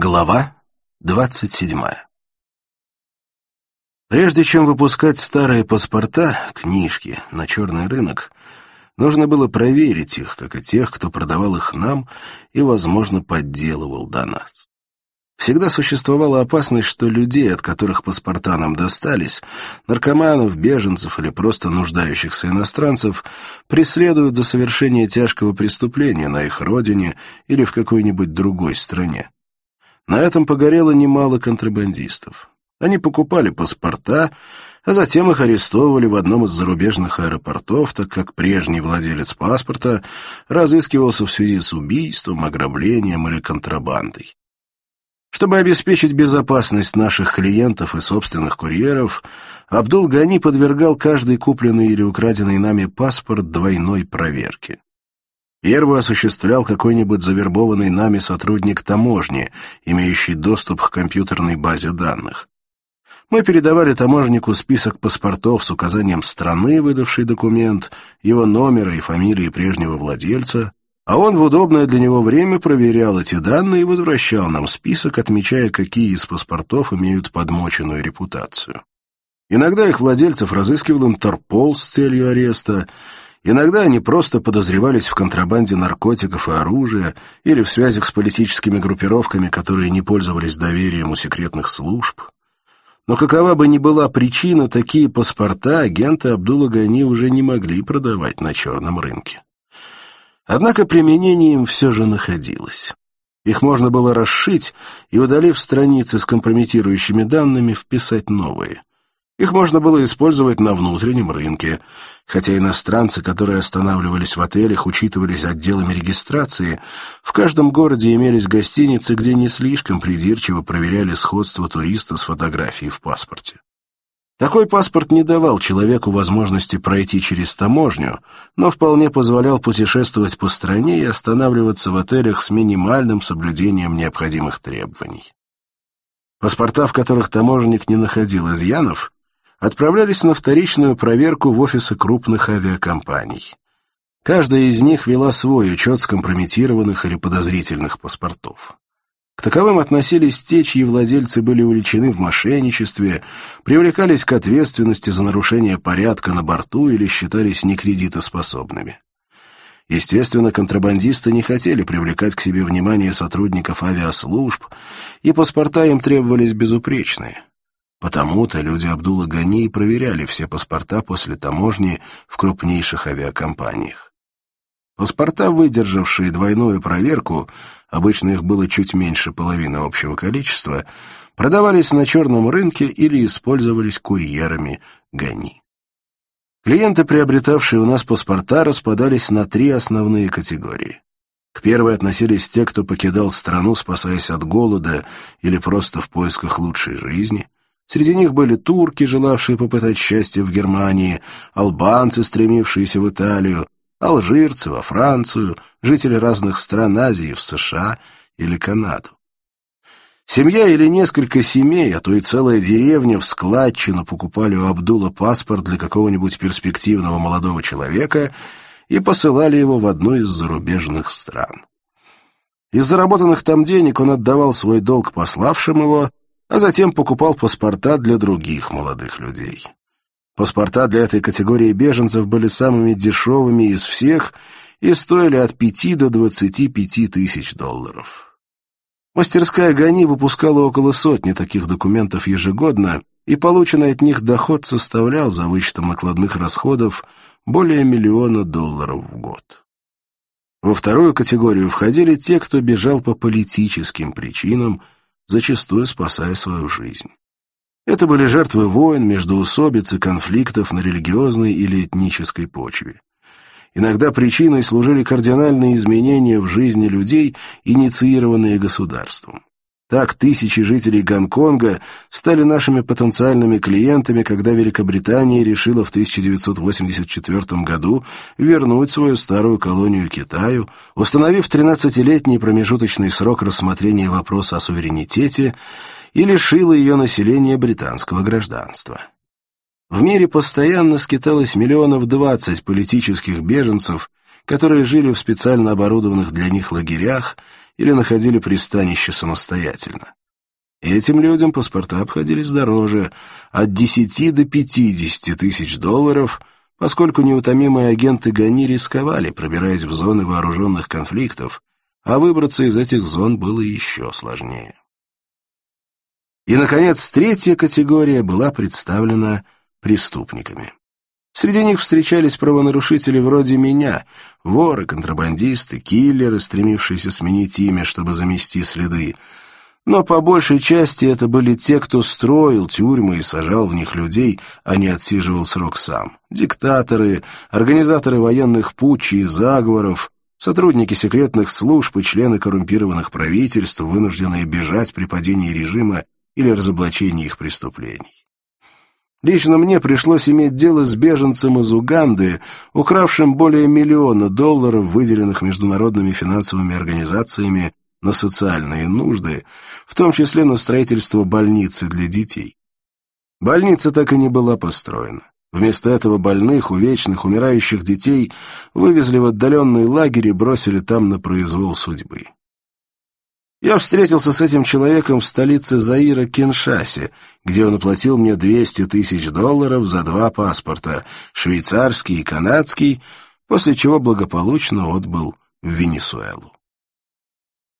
Глава двадцать седьмая Прежде чем выпускать старые паспорта, книжки, на черный рынок, нужно было проверить их, как и тех, кто продавал их нам и, возможно, подделывал до нас. Всегда существовала опасность, что людей, от которых паспорта нам достались, наркоманов, беженцев или просто нуждающихся иностранцев, преследуют за совершение тяжкого преступления на их родине или в какой-нибудь другой стране. На этом погорело немало контрабандистов. Они покупали паспорта, а затем их арестовывали в одном из зарубежных аэропортов, так как прежний владелец паспорта разыскивался в связи с убийством, ограблением или контрабандой. Чтобы обеспечить безопасность наших клиентов и собственных курьеров, Абдул-Гани подвергал каждый купленный или украденный нами паспорт двойной проверке. Первую осуществлял какой-нибудь завербованный нами сотрудник таможни, имеющий доступ к компьютерной базе данных. Мы передавали таможнику список паспортов с указанием страны, выдавшей документ, его номера и фамилии прежнего владельца, а он в удобное для него время проверял эти данные и возвращал нам список, отмечая, какие из паспортов имеют подмоченную репутацию. Иногда их владельцев разыскивал Интерпол с целью ареста, Иногда они просто подозревались в контрабанде наркотиков и оружия или в связях с политическими группировками, которые не пользовались доверием у секретных служб. Но какова бы ни была причина, такие паспорта агенты Абдулла Гани уже не могли продавать на черном рынке. Однако применение им все же находилось. Их можно было расшить и, удалив страницы с компрометирующими данными, вписать новые. Их можно было использовать на внутреннем рынке, хотя иностранцы, которые останавливались в отелях, учитывались отделами регистрации, в каждом городе имелись гостиницы, где не слишком придирчиво проверяли сходство туриста с фотографией в паспорте. Такой паспорт не давал человеку возможности пройти через таможню, но вполне позволял путешествовать по стране и останавливаться в отелях с минимальным соблюдением необходимых требований. Паспорта, в которых таможенник не находил изъянов, отправлялись на вторичную проверку в офисы крупных авиакомпаний. Каждая из них вела свой учет скомпрометированных или подозрительных паспортов. К таковым относились те, чьи владельцы были увлечены в мошенничестве, привлекались к ответственности за нарушение порядка на борту или считались некредитоспособными. Естественно, контрабандисты не хотели привлекать к себе внимание сотрудников авиаслужб, и паспорта им требовались безупречные. Потому-то люди Абдула Гани проверяли все паспорта после таможни в крупнейших авиакомпаниях. Паспорта, выдержавшие двойную проверку, обычно их было чуть меньше половины общего количества, продавались на черном рынке или использовались курьерами Гани. Клиенты, приобретавшие у нас паспорта, распадались на три основные категории. К первой относились те, кто покидал страну, спасаясь от голода или просто в поисках лучшей жизни — Среди них были турки, желавшие попытать счастье в Германии, албанцы, стремившиеся в Италию, алжирцы во Францию, жители разных стран Азии в США или Канаду. Семья или несколько семей, а то и целая деревня в складчину покупали у Абдула паспорт для какого-нибудь перспективного молодого человека и посылали его в одну из зарубежных стран. Из заработанных там денег он отдавал свой долг пославшим его, а затем покупал паспорта для других молодых людей. Паспорта для этой категории беженцев были самыми дешевыми из всех и стоили от 5 до 25 тысяч долларов. Мастерская Гани выпускала около сотни таких документов ежегодно, и полученный от них доход составлял за вычетом накладных расходов более миллиона долларов в год. Во вторую категорию входили те, кто бежал по политическим причинам – зачастую спасая свою жизнь. Это были жертвы войн, междоусобиц и конфликтов на религиозной или этнической почве. Иногда причиной служили кардинальные изменения в жизни людей, инициированные государством. Так тысячи жителей Гонконга стали нашими потенциальными клиентами, когда Великобритания решила в 1984 году вернуть свою старую колонию Китаю, установив 13-летний промежуточный срок рассмотрения вопроса о суверенитете и лишила ее населения британского гражданства. В мире постоянно скиталось миллионов двадцать политических беженцев, которые жили в специально оборудованных для них лагерях или находили пристанище самостоятельно. Этим людям паспорта обходились дороже, от 10 до 50 тысяч долларов, поскольку неутомимые агенты ГАНИ рисковали, пробираясь в зоны вооруженных конфликтов, а выбраться из этих зон было еще сложнее. И, наконец, третья категория была представлена преступниками. Среди них встречались правонарушители вроде меня, воры, контрабандисты, киллеры, стремившиеся сменить имя, чтобы замести следы. Но по большей части это были те, кто строил тюрьмы и сажал в них людей, а не отсиживал срок сам. Диктаторы, организаторы военных путчей и заговоров, сотрудники секретных служб и члены коррумпированных правительств, вынужденные бежать при падении режима или разоблачении их преступлений. Лично мне пришлось иметь дело с беженцем из Уганды, укравшим более миллиона долларов, выделенных международными финансовыми организациями на социальные нужды, в том числе на строительство больницы для детей. Больница так и не была построена. Вместо этого больных, увечных, умирающих детей вывезли в отдаленный лагерь и бросили там на произвол судьбы. Я встретился с этим человеком в столице Заира Киншасе, где он оплатил мне 200 тысяч долларов за два паспорта, швейцарский и канадский, после чего благополучно отбыл в Венесуэлу.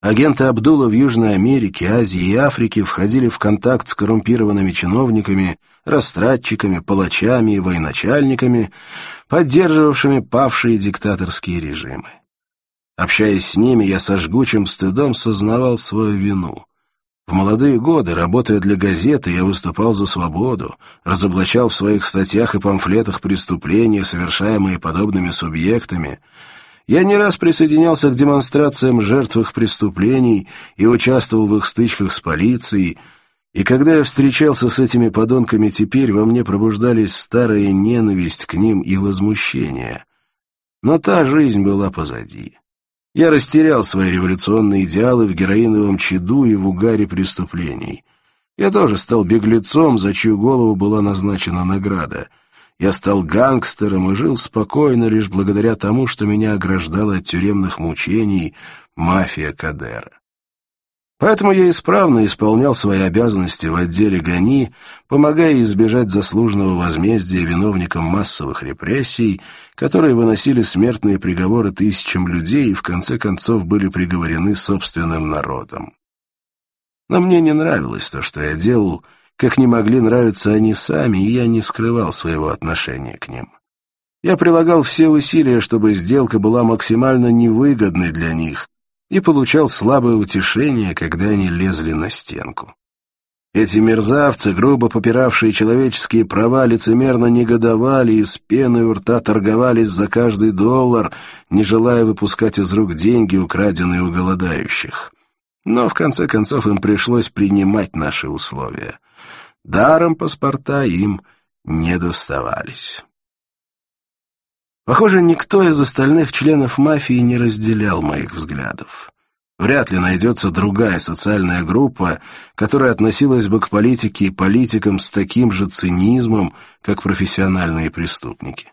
Агенты Абдула в Южной Америке, Азии и Африке входили в контакт с коррумпированными чиновниками, растратчиками, палачами и военачальниками, поддерживавшими павшие диктаторские режимы. Общаясь с ними, я со жгучим стыдом сознавал свою вину. В молодые годы, работая для газеты, я выступал за свободу, разоблачал в своих статьях и памфлетах преступления, совершаемые подобными субъектами. Я не раз присоединялся к демонстрациям жертв их преступлений и участвовал в их стычках с полицией, и когда я встречался с этими подонками теперь, во мне пробуждались старая ненависть к ним и возмущение. Но та жизнь была позади. Я растерял свои революционные идеалы в героиновом чаду и в угаре преступлений. Я тоже стал беглецом, за чью голову была назначена награда. Я стал гангстером и жил спокойно лишь благодаря тому, что меня ограждала от тюремных мучений мафия Кадера. Поэтому я исправно исполнял свои обязанности в отделе ГАНИ, помогая избежать заслуженного возмездия виновникам массовых репрессий, которые выносили смертные приговоры тысячам людей и в конце концов были приговорены собственным народом. Но мне не нравилось то, что я делал, как не могли нравиться они сами, и я не скрывал своего отношения к ним. Я прилагал все усилия, чтобы сделка была максимально невыгодной для них, и получал слабое утешение, когда они лезли на стенку. Эти мерзавцы, грубо попиравшие человеческие права, лицемерно негодовали и с пеной у рта торговались за каждый доллар, не желая выпускать из рук деньги, украденные у голодающих. Но в конце концов им пришлось принимать наши условия. Даром паспорта им не доставались. Похоже, никто из остальных членов мафии не разделял моих взглядов. Вряд ли найдется другая социальная группа, которая относилась бы к политике и политикам с таким же цинизмом, как профессиональные преступники.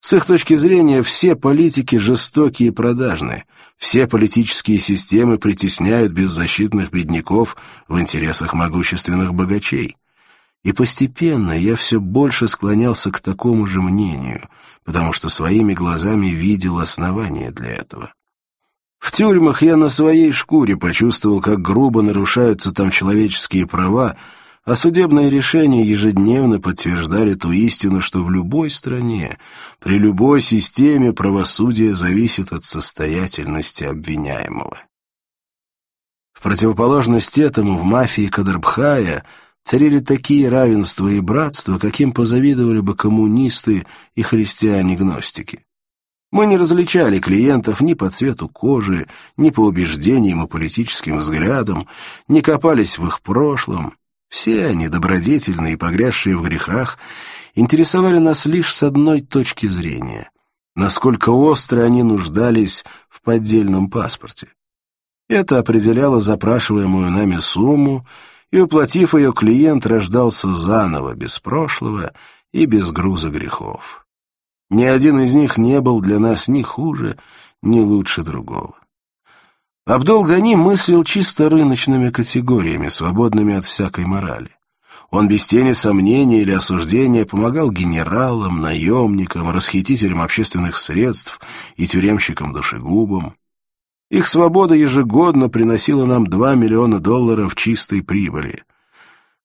С их точки зрения, все политики жестокие и продажные, все политические системы притесняют беззащитных бедняков в интересах могущественных богачей. И постепенно я все больше склонялся к такому же мнению, потому что своими глазами видел основания для этого. В тюрьмах я на своей шкуре почувствовал, как грубо нарушаются там человеческие права, а судебные решения ежедневно подтверждали ту истину, что в любой стране, при любой системе правосудие зависит от состоятельности обвиняемого. В противоположность этому в мафии Кадрбхая – царили такие равенства и братства, каким позавидовали бы коммунисты и христиане-гностики. Мы не различали клиентов ни по цвету кожи, ни по убеждениям и политическим взглядам, не копались в их прошлом. Все они, добродетельные и погрязшие в грехах, интересовали нас лишь с одной точки зрения — насколько остро они нуждались в поддельном паспорте. Это определяло запрашиваемую нами сумму и, уплатив ее, клиент рождался заново, без прошлого и без груза грехов. Ни один из них не был для нас ни хуже, ни лучше другого. Абдул-Гани мыслил чисто рыночными категориями, свободными от всякой морали. Он без тени сомнения или осуждения помогал генералам, наемникам, расхитителям общественных средств и тюремщикам-душегубам. Их свобода ежегодно приносила нам 2 миллиона долларов чистой прибыли.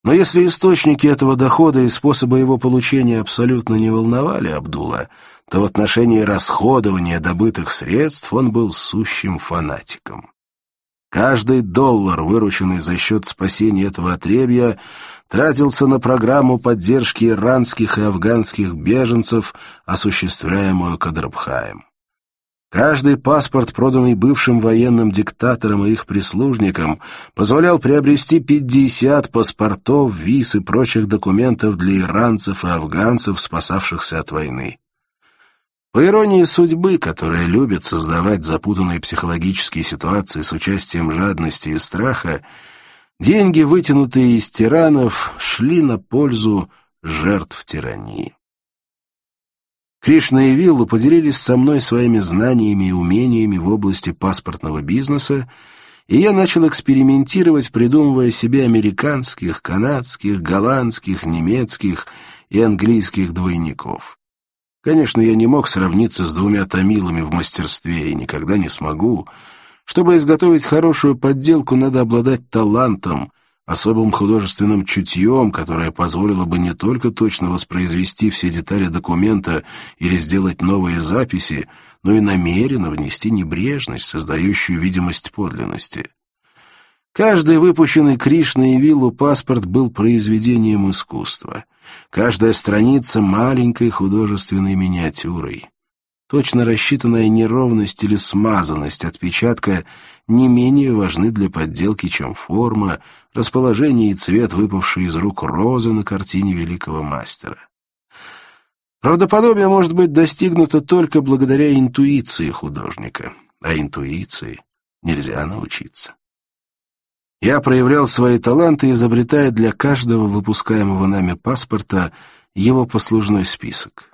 Но если источники этого дохода и способы его получения абсолютно не волновали Абдула, то в отношении расходования добытых средств он был сущим фанатиком. Каждый доллар, вырученный за счет спасения этого отребья, тратился на программу поддержки иранских и афганских беженцев, осуществляемую Кадрабхаем. Каждый паспорт, проданный бывшим военным диктаторам и их прислужникам, позволял приобрести 50 паспортов, виз и прочих документов для иранцев и афганцев, спасавшихся от войны. По иронии судьбы, которая любит создавать запутанные психологические ситуации с участием жадности и страха, деньги, вытянутые из тиранов, шли на пользу жертв тирании. Кришна и Виллу поделились со мной своими знаниями и умениями в области паспортного бизнеса, и я начал экспериментировать, придумывая себе американских, канадских, голландских, немецких и английских двойников. Конечно, я не мог сравниться с двумя томилами в мастерстве и никогда не смогу. Чтобы изготовить хорошую подделку, надо обладать талантом, особым художественным чутьем, которое позволило бы не только точно воспроизвести все детали документа или сделать новые записи, но и намеренно внести небрежность, создающую видимость подлинности. Каждый выпущенный Кришной и Виллу паспорт был произведением искусства. Каждая страница маленькой художественной миниатюрой. Точно рассчитанная неровность или смазанность отпечатка не менее важны для подделки, чем форма, расположение и цвет выпавшей из рук розы на картине великого мастера. Правдоподобие может быть достигнуто только благодаря интуиции художника, а интуиции нельзя научиться. Я проявлял свои таланты, изобретая для каждого выпускаемого нами паспорта его послужной список.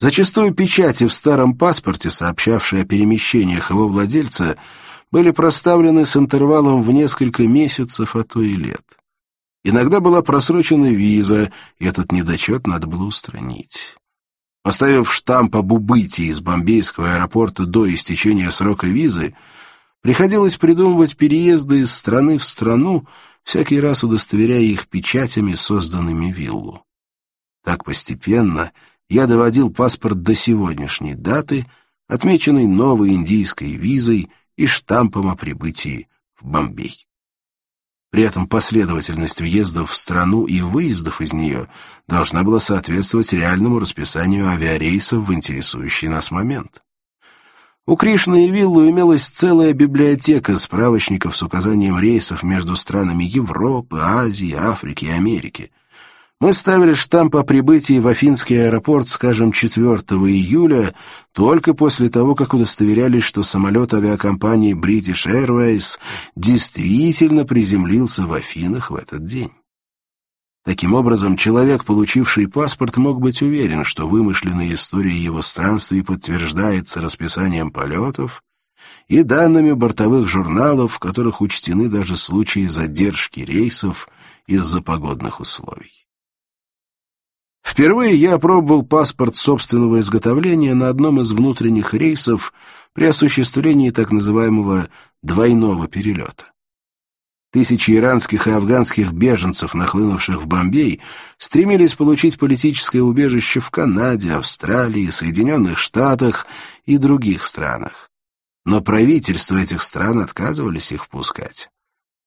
Зачастую печати в старом паспорте, сообщавшие о перемещениях его владельца, были проставлены с интервалом в несколько месяцев, а то и лет. Иногда была просрочена виза, и этот недочет надо было устранить. Поставив штамп об убытии из бомбейского аэропорта до истечения срока визы, Приходилось придумывать переезды из страны в страну, всякий раз удостоверяя их печатями, созданными виллу. Так постепенно я доводил паспорт до сегодняшней даты, отмеченной новой индийской визой и штампом о прибытии в Бомбей. При этом последовательность въездов в страну и выездов из нее должна была соответствовать реальному расписанию авиарейсов в интересующий нас момент. У Кришны и Виллу имелась целая библиотека справочников с указанием рейсов между странами Европы, Азии, Африки и Америки. Мы ставили штамп о прибытии в Афинский аэропорт, скажем, 4 июля, только после того, как удостоверялись, что самолет авиакомпании British Airways действительно приземлился в Афинах в этот день. Таким образом, человек, получивший паспорт, мог быть уверен, что вымышленная история его странствий подтверждается расписанием полетов и данными бортовых журналов, в которых учтены даже случаи задержки рейсов из-за погодных условий. Впервые я опробовал паспорт собственного изготовления на одном из внутренних рейсов при осуществлении так называемого «двойного перелета». Тысячи иранских и афганских беженцев, нахлынувших в Бомбей, стремились получить политическое убежище в Канаде, Австралии, Соединенных Штатах и других странах. Но правительства этих стран отказывались их впускать.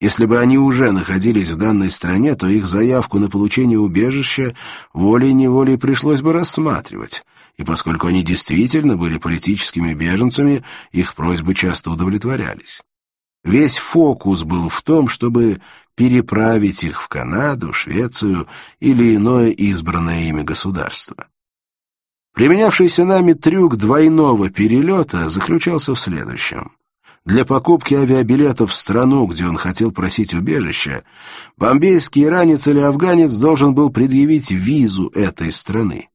Если бы они уже находились в данной стране, то их заявку на получение убежища волей-неволей пришлось бы рассматривать, и поскольку они действительно были политическими беженцами, их просьбы часто удовлетворялись. Весь фокус был в том, чтобы переправить их в Канаду, Швецию или иное избранное ими государство. Применявшийся нами трюк двойного перелета заключался в следующем. Для покупки авиабилетов в страну, где он хотел просить убежища, бомбейский иранец или афганец должен был предъявить визу этой страны.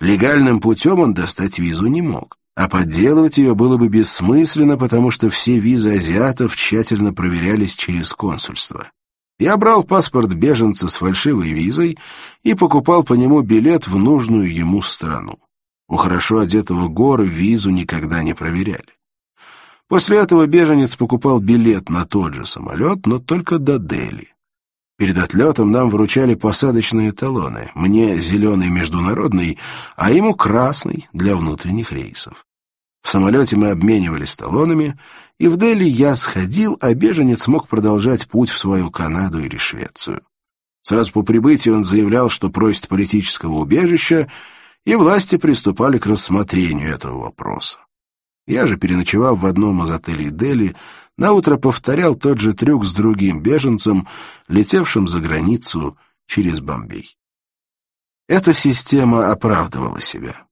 Легальным путем он достать визу не мог. А подделывать ее было бы бессмысленно, потому что все визы азиатов тщательно проверялись через консульство. Я брал паспорт беженца с фальшивой визой и покупал по нему билет в нужную ему страну. У хорошо одетого горы визу никогда не проверяли. После этого беженец покупал билет на тот же самолет, но только до Дели. Перед отлетом нам вручали посадочные талоны. Мне зеленый международный, а ему красный для внутренних рейсов. В самолете мы обменивались талонами, и в Дели я сходил, а беженец мог продолжать путь в свою Канаду или Швецию. Сразу по прибытии он заявлял, что просит политического убежища, и власти приступали к рассмотрению этого вопроса. Я же, переночевав в одном из отелей Дели, наутро повторял тот же трюк с другим беженцем, летевшим за границу через Бомбей. Эта система оправдывала себя.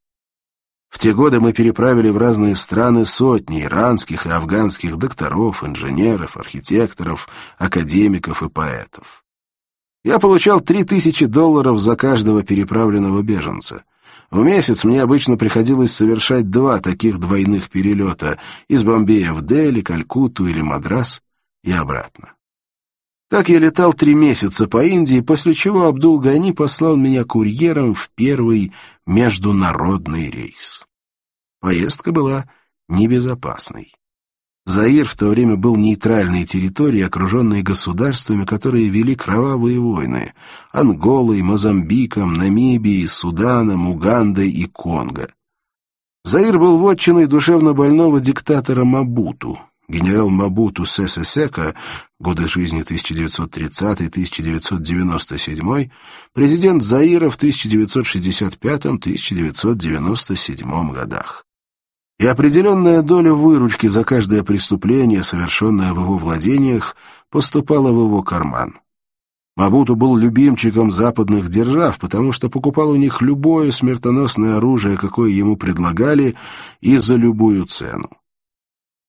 В те годы мы переправили в разные страны сотни иранских и афганских докторов, инженеров, архитекторов, академиков и поэтов. Я получал три тысячи долларов за каждого переправленного беженца. В месяц мне обычно приходилось совершать два таких двойных перелета из Бомбея в Дели, Калькутту или Мадрас и обратно. Так я летал три месяца по Индии, после чего Абдул-Гани послал меня курьером в первый международный рейс. Поездка была небезопасной. Заир в то время был нейтральной территорией, окруженной государствами, которые вели кровавые войны — Анголой, Мозамбиком, Намибией, Суданом, Угандой и Конго. Заир был вотчиной душевно больного диктатора Мабуту. Генерал Мабуту Сесесека, годы жизни 1930-1997, президент Заира в 1965-1997 годах и определенная доля выручки за каждое преступление, совершенное в его владениях, поступала в его карман. Мабуту был любимчиком западных держав, потому что покупал у них любое смертоносное оружие, какое ему предлагали, и за любую цену.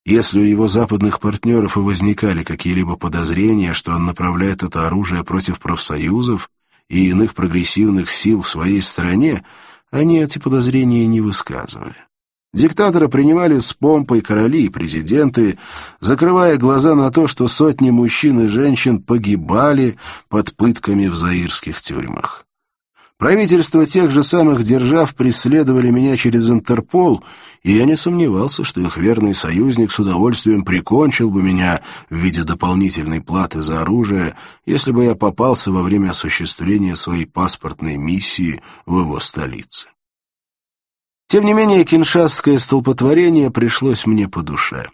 Если у его западных партнеров и возникали какие-либо подозрения, что он направляет это оружие против профсоюзов и иных прогрессивных сил в своей стране, они эти подозрения не высказывали. Диктатора принимали с помпой короли и президенты, закрывая глаза на то, что сотни мужчин и женщин погибали под пытками в заирских тюрьмах. Правительства тех же самых держав преследовали меня через Интерпол, и я не сомневался, что их верный союзник с удовольствием прикончил бы меня в виде дополнительной платы за оружие, если бы я попался во время осуществления своей паспортной миссии в его столице. Тем не менее, киншасское столпотворение пришлось мне по душе.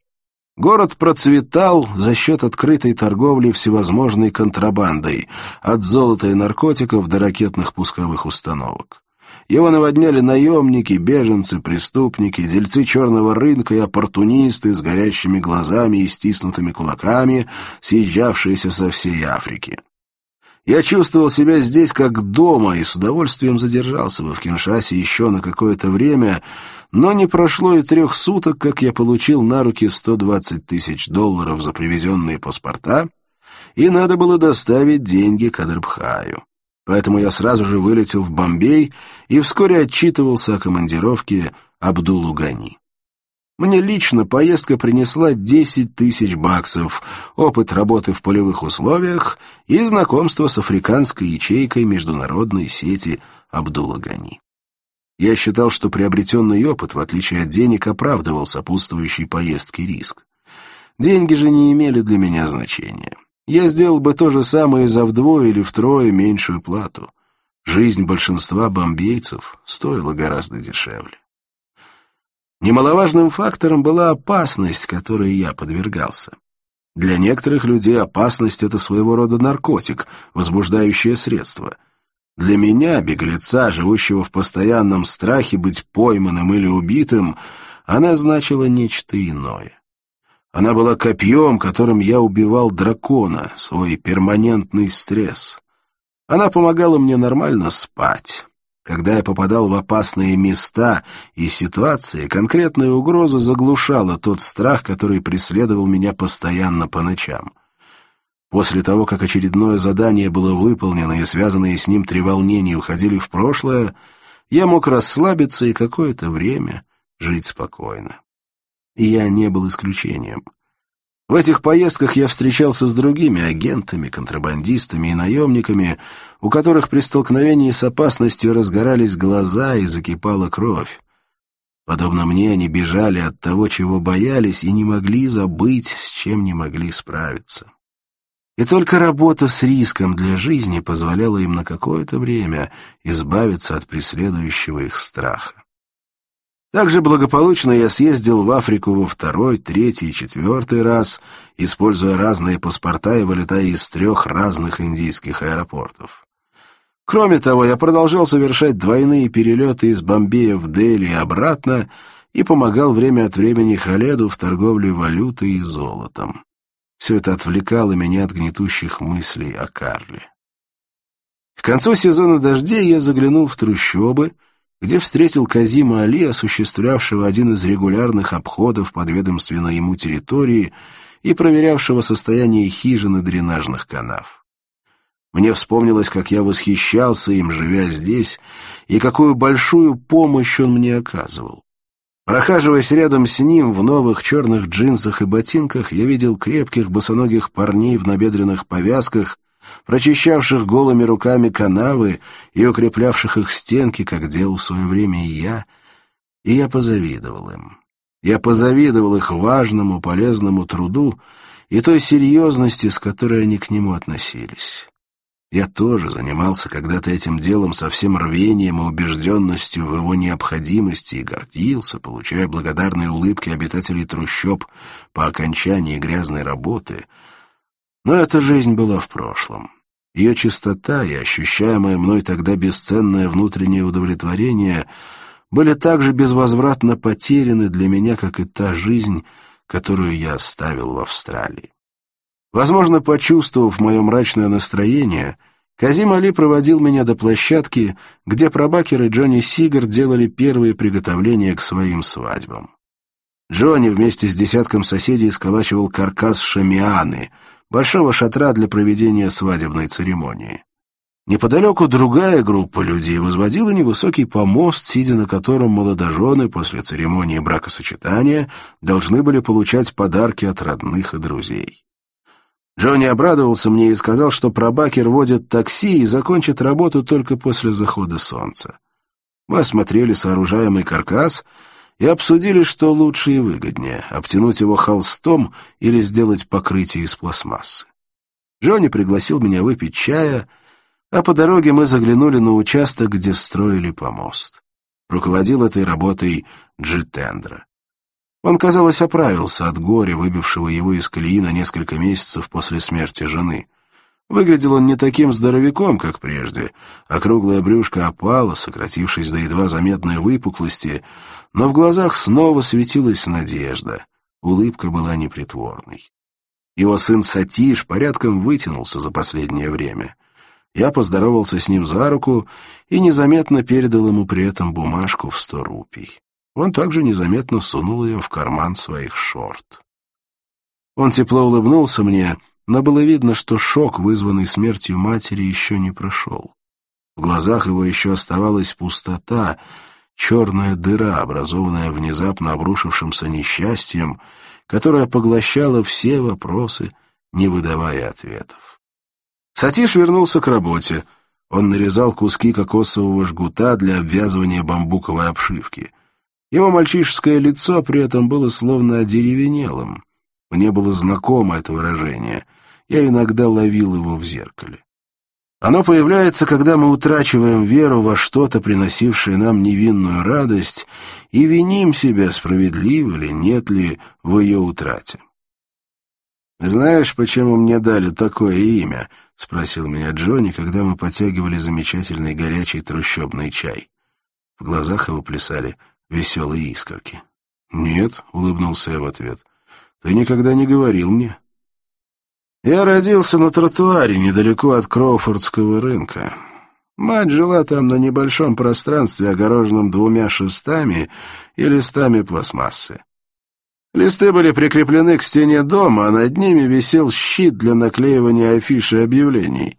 Город процветал за счет открытой торговли всевозможной контрабандой, от золота и наркотиков до ракетных пусковых установок. Его наводняли наемники, беженцы, преступники, дельцы черного рынка и оппортунисты с горящими глазами и стиснутыми кулаками, съезжавшиеся со всей Африки. Я чувствовал себя здесь как дома и с удовольствием задержался бы в Киншасе еще на какое-то время, но не прошло и трех суток, как я получил на руки 120 тысяч долларов за привезенные паспорта, и надо было доставить деньги Кадрбхаю. Поэтому я сразу же вылетел в Бомбей и вскоре отчитывался о командировке Абдулу Гани. Мне лично поездка принесла 10 тысяч баксов, опыт работы в полевых условиях и знакомство с африканской ячейкой международной сети Абдула Гани. Я считал, что приобретенный опыт, в отличие от денег, оправдывал сопутствующий поездке риск. Деньги же не имели для меня значения. Я сделал бы то же самое за вдвое или втрое меньшую плату. Жизнь большинства бомбейцев стоила гораздо дешевле. Немаловажным фактором была опасность, которой я подвергался. Для некоторых людей опасность — это своего рода наркотик, возбуждающее средство. Для меня, беглеца, живущего в постоянном страхе быть пойманным или убитым, она значила нечто иное. Она была копьем, которым я убивал дракона, свой перманентный стресс. Она помогала мне нормально спать, когда я попадал в опасные места и ситуации, конкретная угроза заглушала тот страх, который преследовал меня постоянно по ночам. После того, как очередное задание было выполнено и связанные с ним три волнения уходили в прошлое, я мог расслабиться и какое-то время жить спокойно. И я не был исключением. В этих поездках я встречался с другими агентами, контрабандистами и наемниками, у которых при столкновении с опасностью разгорались глаза и закипала кровь. Подобно мне, они бежали от того, чего боялись, и не могли забыть, с чем не могли справиться. И только работа с риском для жизни позволяла им на какое-то время избавиться от преследующего их страха. Также благополучно я съездил в Африку во второй, третий и четвертый раз, используя разные паспорта и вылетая из трех разных индийских аэропортов. Кроме того, я продолжал совершать двойные перелеты из Бомбея в Дели и обратно и помогал время от времени Халеду в торговле валютой и золотом. Все это отвлекало меня от гнетущих мыслей о Карле. К концу сезона дождей я заглянул в трущобы — где встретил Казима Али, осуществлявшего один из регулярных обходов подведомственной ему территории и проверявшего состояние хижин и дренажных канав. Мне вспомнилось, как я восхищался им, живя здесь, и какую большую помощь он мне оказывал. Прохаживаясь рядом с ним в новых черных джинсах и ботинках, я видел крепких босоногих парней в набедренных повязках, прочищавших голыми руками канавы и укреплявших их стенки, как делал в свое время и я, и я позавидовал им. Я позавидовал их важному, полезному труду и той серьезности, с которой они к нему относились. Я тоже занимался когда-то этим делом со всем рвением и убежденностью в его необходимости и гордился, получая благодарные улыбки обитателей трущоб по окончании грязной работы — но эта жизнь была в прошлом. Ее чистота и ощущаемое мной тогда бесценное внутреннее удовлетворение были так же безвозвратно потеряны для меня, как и та жизнь, которую я оставил в Австралии. Возможно, почувствовав мое мрачное настроение, Казим Али проводил меня до площадки, где пробакер Джонни Сигар делали первые приготовления к своим свадьбам. Джонни вместе с десятком соседей сколачивал каркас шамианы — большого шатра для проведения свадебной церемонии. Неподалеку другая группа людей возводила невысокий помост, сидя на котором молодожены после церемонии бракосочетания должны были получать подарки от родных и друзей. Джонни обрадовался мне и сказал, что пробакер водит такси и закончит работу только после захода солнца. Мы осмотрели сооружаемый каркас — и обсудили, что лучше и выгоднее — обтянуть его холстом или сделать покрытие из пластмассы. Джонни пригласил меня выпить чая, а по дороге мы заглянули на участок, где строили помост. Руководил этой работой Джитендра. Он, казалось, оправился от горя, выбившего его из колеи на несколько месяцев после смерти жены. Выглядел он не таким здоровяком, как прежде, а круглое брюшко опало, сократившись до едва заметной выпуклости, но в глазах снова светилась надежда. Улыбка была непритворной. Его сын Сатиш порядком вытянулся за последнее время. Я поздоровался с ним за руку и незаметно передал ему при этом бумажку в сто рупий. Он также незаметно сунул ее в карман своих шорт. Он тепло улыбнулся мне, но было видно, что шок, вызванный смертью матери, еще не прошел. В глазах его еще оставалась пустота, черная дыра, образованная внезапно обрушившимся несчастьем, которая поглощала все вопросы, не выдавая ответов. Сатиш вернулся к работе. Он нарезал куски кокосового жгута для обвязывания бамбуковой обшивки. Его мальчишеское лицо при этом было словно одеревенелым. Мне было знакомо это выражение. Я иногда ловил его в зеркале. Оно появляется, когда мы утрачиваем веру во что-то, приносившее нам невинную радость, и виним себя, справедливо ли, нет ли в ее утрате. «Знаешь, почему мне дали такое имя?» — спросил меня Джонни, когда мы потягивали замечательный горячий трущобный чай. В глазах его плясали веселые искорки. «Нет», — улыбнулся я в ответ, — «ты никогда не говорил мне». Я родился на тротуаре недалеко от Кроуфордского рынка. Мать жила там на небольшом пространстве, огороженном двумя шестами и листами пластмассы. Листы были прикреплены к стене дома, а над ними висел щит для наклеивания афиш и объявлений.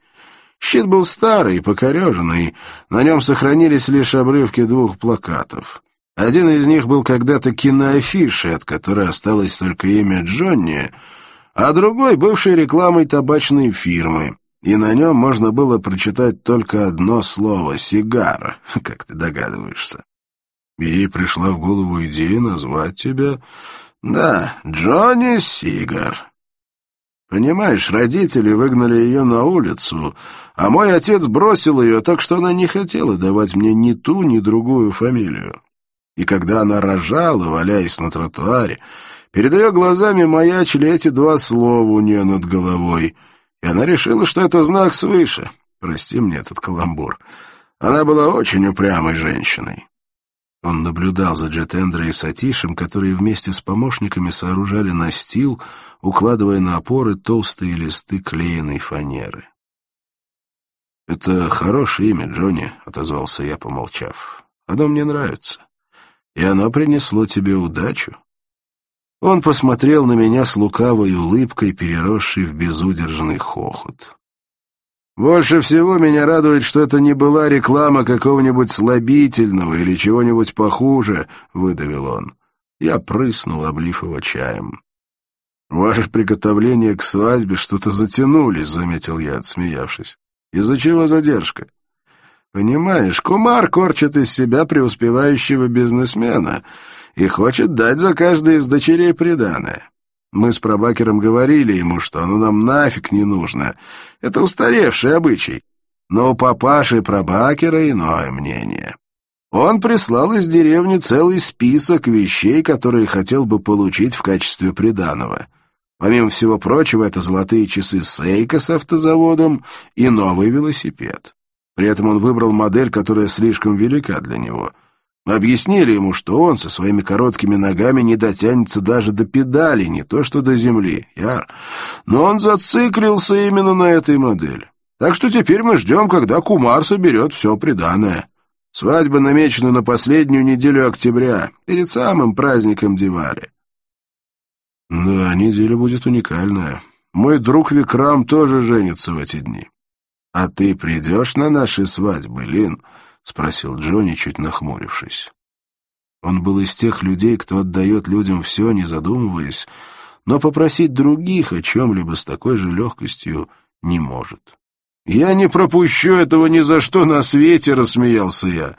Щит был старый, покореженный, на нем сохранились лишь обрывки двух плакатов. Один из них был когда-то киноафишей, от которой осталось только имя Джонни, а другой — бывшей рекламой табачной фирмы, и на нем можно было прочитать только одно слово — «сигара», как ты догадываешься. Ей пришла в голову идея назвать тебя... Да, Джонни Сигар. Понимаешь, родители выгнали ее на улицу, а мой отец бросил ее, так что она не хотела давать мне ни ту, ни другую фамилию. И когда она рожала, валяясь на тротуаре, перед ее глазами маячили эти два слова у нее над головой, и она решила, что это знак свыше. Прости мне этот каламбур. Она была очень упрямой женщиной. Он наблюдал за Джетендро и Сатишем, которые вместе с помощниками сооружали настил, укладывая на опоры толстые листы клееной фанеры. «Это хорошее имя, Джонни», — отозвался я, помолчав. «Оно мне нравится. И оно принесло тебе удачу». Он посмотрел на меня с лукавой улыбкой, переросшей в безудержный хохот. Больше всего меня радует, что это не была реклама какого-нибудь слабительного или чего-нибудь похуже, — выдавил он. Я прыснул, облив его чаем. «Ваше приготовление к свадьбе что-то затянулись», — заметил я, отсмеявшись. «Из-за чего задержка?» «Понимаешь, Кумар корчит из себя преуспевающего бизнесмена и хочет дать за каждой из дочерей приданое. Мы с пробакером говорили ему, что оно нам нафиг не нужно. Это устаревший обычай. Но у папаши пробакера иное мнение. Он прислал из деревни целый список вещей, которые хотел бы получить в качестве приданого. Помимо всего прочего, это золотые часы Сейка с автозаводом и новый велосипед. При этом он выбрал модель, которая слишком велика для него — Объяснили ему, что он со своими короткими ногами не дотянется даже до педали, не то что до земли, яр. Но он зациклился именно на этой модели. Так что теперь мы ждем, когда Кумар соберет все приданное. Свадьба намечена на последнюю неделю октября, перед самым праздником Дивали. Да, неделя будет уникальная. Мой друг Викрам тоже женится в эти дни. А ты придешь на наши свадьбы, Лин?» — спросил Джонни, чуть нахмурившись. Он был из тех людей, кто отдает людям все, не задумываясь, но попросить других о чем-либо с такой же легкостью не может. «Я не пропущу этого ни за что на свете», — рассмеялся я.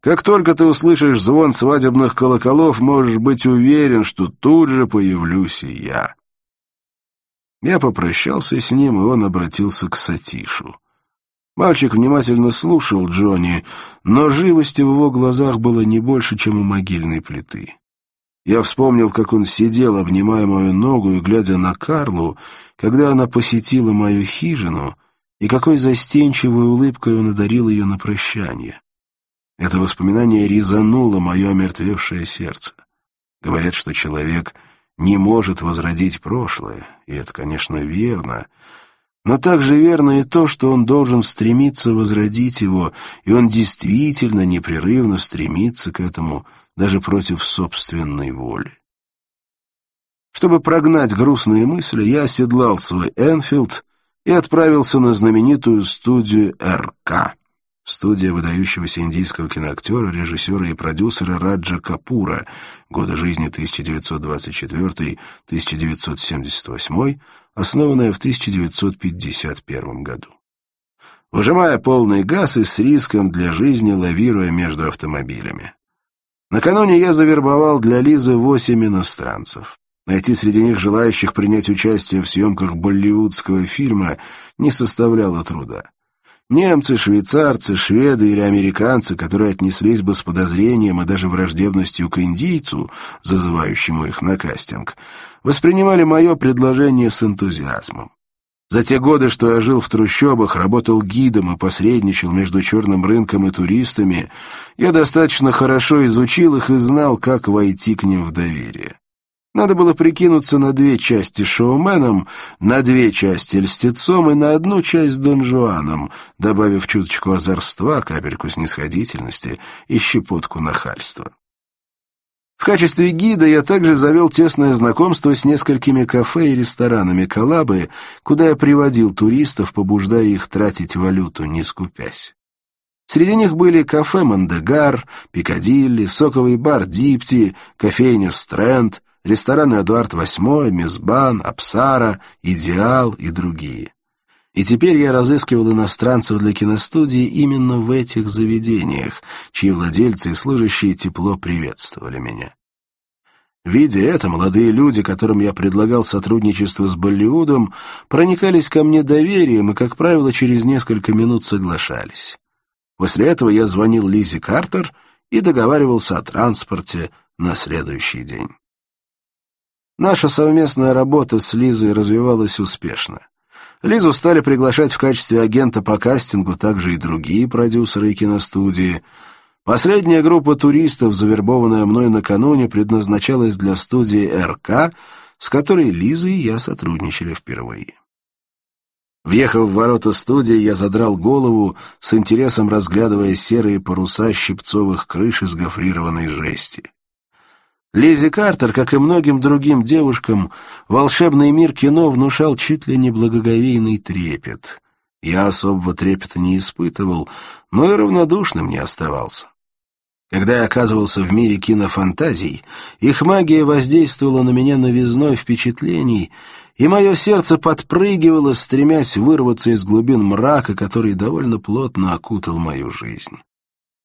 «Как только ты услышишь звон свадебных колоколов, можешь быть уверен, что тут же появлюсь и я». Я попрощался с ним, и он обратился к Сатишу. Мальчик внимательно слушал Джонни, но живости в его глазах было не больше, чем у могильной плиты. Я вспомнил, как он сидел, обнимая мою ногу и глядя на Карлу, когда она посетила мою хижину, и какой застенчивой улыбкой он одарил ее на прощание. Это воспоминание резануло мое омертвевшее сердце. Говорят, что человек не может возродить прошлое, и это, конечно, верно, но также верно и то, что он должен стремиться возродить его, и он действительно непрерывно стремится к этому, даже против собственной воли. Чтобы прогнать грустные мысли, я оседлал свой Энфилд и отправился на знаменитую студию РК. Студия выдающегося индийского киноактера, режиссера и продюсера Раджа Капура, годы жизни 1924-1978, основанная в 1951 году. Выжимая полный газ и с риском для жизни лавируя между автомобилями. Накануне я завербовал для Лизы восемь иностранцев. Найти среди них желающих принять участие в съемках болливудского фильма не составляло труда. Немцы, швейцарцы, шведы или американцы, которые отнеслись бы с подозрением и даже враждебностью к индийцу, зазывающему их на кастинг, воспринимали мое предложение с энтузиазмом. За те годы, что я жил в трущобах, работал гидом и посредничал между черным рынком и туристами, я достаточно хорошо изучил их и знал, как войти к ним в доверие. Надо было прикинуться на две части шоуменом, на две части льстецом и на одну часть донжуаном, добавив чуточку озорства, капельку снисходительности и щепотку нахальства. В качестве гида я также завел тесное знакомство с несколькими кафе и ресторанами Калабы, куда я приводил туристов, побуждая их тратить валюту, не скупясь. Среди них были кафе «Мандегар», «Пикадилли», соковый бар «Дипти», кофейня «Стрэнд», рестораны «Эдуард VIII», «Мисбан», «Апсара», «Идеал» и другие. И теперь я разыскивал иностранцев для киностудии именно в этих заведениях, чьи владельцы и служащие тепло приветствовали меня. Видя это, молодые люди, которым я предлагал сотрудничество с Болливудом, проникались ко мне доверием и, как правило, через несколько минут соглашались. После этого я звонил Лизе Картер и договаривался о транспорте на следующий день. Наша совместная работа с Лизой развивалась успешно. Лизу стали приглашать в качестве агента по кастингу также и другие продюсеры и киностудии. Последняя группа туристов, завербованная мной накануне, предназначалась для студии РК, с которой Лиза и я сотрудничали впервые. Въехав в ворота студии, я задрал голову, с интересом разглядывая серые паруса щипцовых крыш из гофрированной жести. Лизи Картер, как и многим другим девушкам, волшебный мир кино внушал чуть ли не благоговейный трепет. Я особого трепета не испытывал, но и равнодушным не оставался. Когда я оказывался в мире кинофантазий, их магия воздействовала на меня новизной впечатлений, и мое сердце подпрыгивало, стремясь вырваться из глубин мрака, который довольно плотно окутал мою жизнь.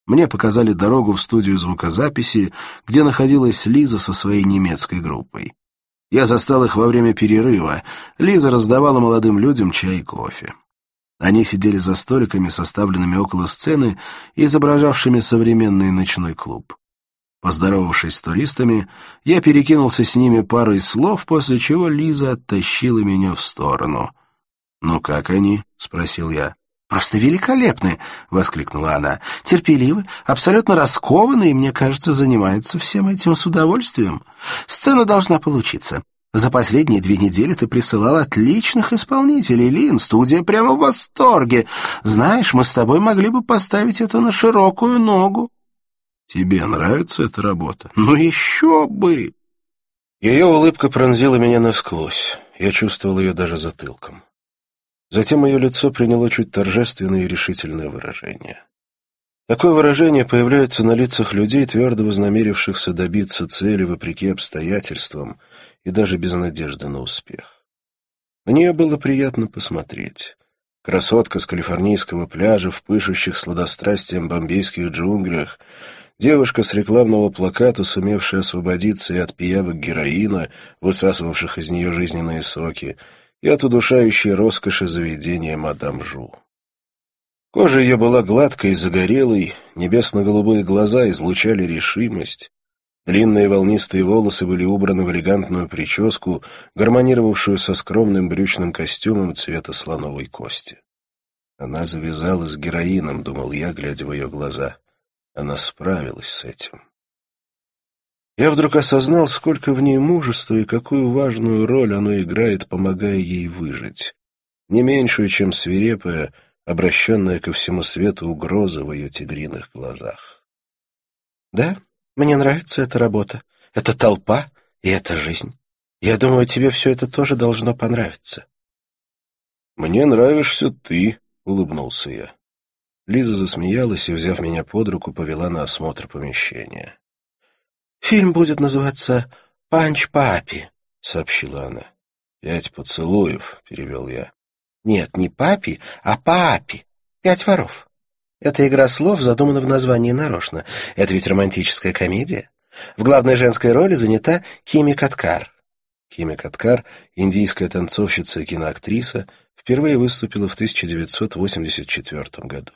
Мне показали дорогу в студию звукозаписи, где находилась Лиза со своей немецкой группой. Я застал их во время перерыва. Лиза раздавала молодым людям чай и кофе. Они сидели за столиками, составленными около сцены, изображавшими современный ночной клуб. Поздоровавшись с туристами, я перекинулся с ними парой слов, после чего Лиза оттащила меня в сторону. «Ну как они?» — спросил я. «Просто великолепны!» — воскликнула она. «Терпеливы, абсолютно раскованы и, мне кажется, занимаются всем этим с удовольствием. Сцена должна получиться. За последние две недели ты присылал отличных исполнителей, Лин. Студия прямо в восторге. Знаешь, мы с тобой могли бы поставить это на широкую ногу». «Тебе нравится эта работа?» «Ну еще бы!» Ее улыбка пронзила меня насквозь. Я чувствовал ее даже затылком. Затем ее лицо приняло чуть торжественное и решительное выражение. Такое выражение появляется на лицах людей, твердо вознамерившихся добиться цели вопреки обстоятельствам и даже без надежды на успех. На нее было приятно посмотреть. Красотка с калифорнийского пляжа в пышущих сладострастием бомбейских джунглях, девушка с рекламного плаката, сумевшая освободиться и от пиявок героина, высасывавших из нее жизненные соки — и от удушающей роскоши заведения мадам Жу. Кожа ее была гладкой и загорелой, небесно-голубые глаза излучали решимость, длинные волнистые волосы были убраны в элегантную прическу, гармонировавшую со скромным брючным костюмом цвета слоновой кости. Она завязала с героином, думал я, глядя в ее глаза. Она справилась с этим. Я вдруг осознал, сколько в ней мужества и какую важную роль оно играет, помогая ей выжить. Не меньшую, чем свирепая, обращенная ко всему свету угроза в ее тигриных глазах. «Да, мне нравится эта работа, эта толпа и эта жизнь. Я думаю, тебе все это тоже должно понравиться». «Мне нравишься ты», — улыбнулся я. Лиза засмеялась и, взяв меня под руку, повела на осмотр помещения. «Фильм будет называться «Панч Папи», — сообщила она. «Пять поцелуев», — перевел я. «Нет, не папи, а папи. Пять воров». Эта игра слов задумана в названии нарочно. Это ведь романтическая комедия. В главной женской роли занята Кими Каткар. Кими Каткар, индийская танцовщица и киноактриса, впервые выступила в 1984 году.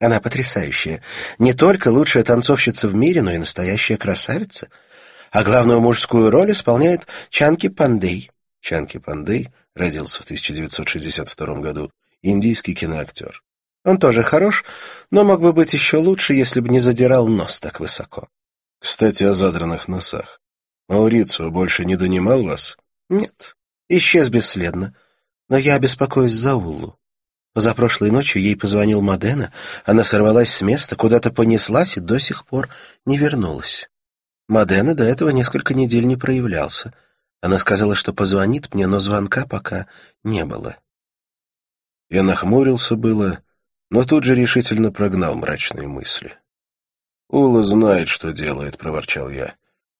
Она потрясающая. Не только лучшая танцовщица в мире, но и настоящая красавица. А главную мужскую роль исполняет Чанки Пандей. Чанки Пандей родился в 1962 году. Индийский киноактер. Он тоже хорош, но мог бы быть еще лучше, если бы не задирал нос так высоко. Кстати, о задранных носах. Маурицио больше не донимал вас? Нет, исчез бесследно. Но я беспокоюсь за Уллу. Позапрошлой ночью ей позвонил Модена, она сорвалась с места, куда-то понеслась и до сих пор не вернулась. Модена до этого несколько недель не проявлялся. Она сказала, что позвонит мне, но звонка пока не было. Я нахмурился было, но тут же решительно прогнал мрачные мысли. «Ула знает, что делает», — проворчал я.